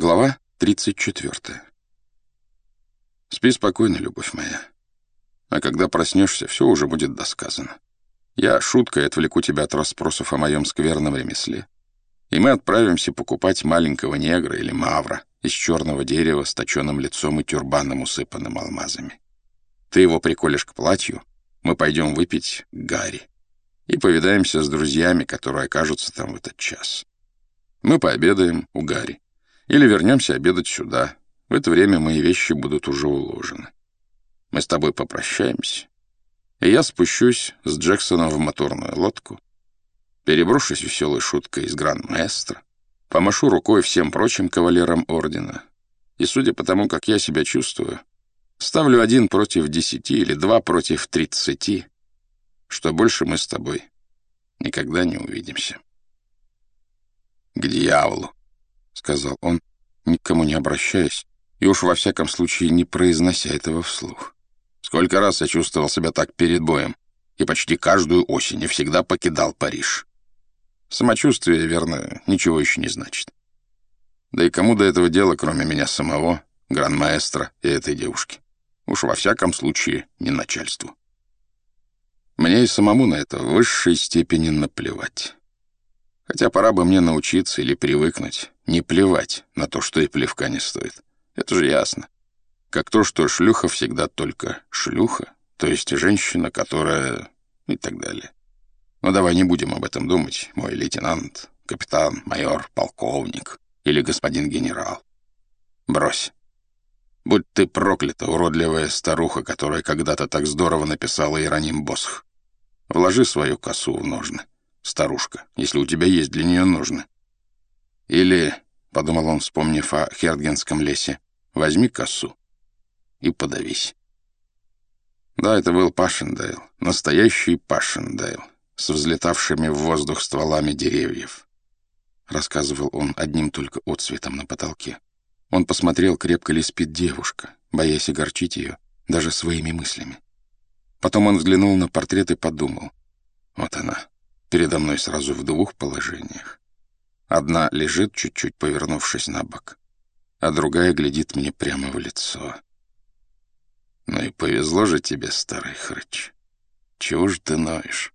Глава 34. Спи спокойно, любовь моя. А когда проснешься, все уже будет досказано. Я шуткой отвлеку тебя от расспросов о моем скверном ремесле. И мы отправимся покупать маленького негра или мавра из черного дерева с точенным лицом и тюрбаном, усыпанным алмазами. Ты его приколешь к платью, мы пойдем выпить Гарри и повидаемся с друзьями, которые окажутся там в этот час. Мы пообедаем у Гарри. Или вернемся обедать сюда. В это время мои вещи будут уже уложены. Мы с тобой попрощаемся, и я спущусь с Джексоном в моторную лодку, переброшусь веселой шуткой из гранд-маэстро, помашу рукой всем прочим кавалерам ордена, и, судя по тому, как я себя чувствую, ставлю один против десяти или два против тридцати, что больше мы с тобой никогда не увидимся. К дьяволу! — сказал он, никому не обращаясь, и уж во всяком случае не произнося этого вслух. «Сколько раз я чувствовал себя так перед боем, и почти каждую осень я всегда покидал Париж. Самочувствие, верно, ничего еще не значит. Да и кому до этого дела, кроме меня самого, гран-маэстро и этой девушки? Уж во всяком случае не начальству. Мне и самому на это в высшей степени наплевать». Хотя пора бы мне научиться или привыкнуть не плевать на то, что и плевка не стоит. Это же ясно. Как то, что шлюха всегда только шлюха, то есть женщина, которая... и так далее. Но давай не будем об этом думать, мой лейтенант, капитан, майор, полковник или господин генерал. Брось. Будь ты проклята, уродливая старуха, которая когда-то так здорово написала Иероним Босх. Вложи свою косу в ножны старушка, если у тебя есть для нее нужно. Или, — подумал он, вспомнив о Хертгенском лесе, — возьми косу и подавись. Да, это был Пашендейл, настоящий Пашендейл, с взлетавшими в воздух стволами деревьев. Рассказывал он одним только отцветом на потолке. Он посмотрел, крепко ли спит девушка, боясь огорчить ее даже своими мыслями. Потом он взглянул на портрет и подумал. Вот она, передо мной сразу в двух положениях. Одна лежит, чуть-чуть повернувшись на бок, а другая глядит мне прямо в лицо. Ну и повезло же тебе, старый хрыч. Чего ж ты ноешь?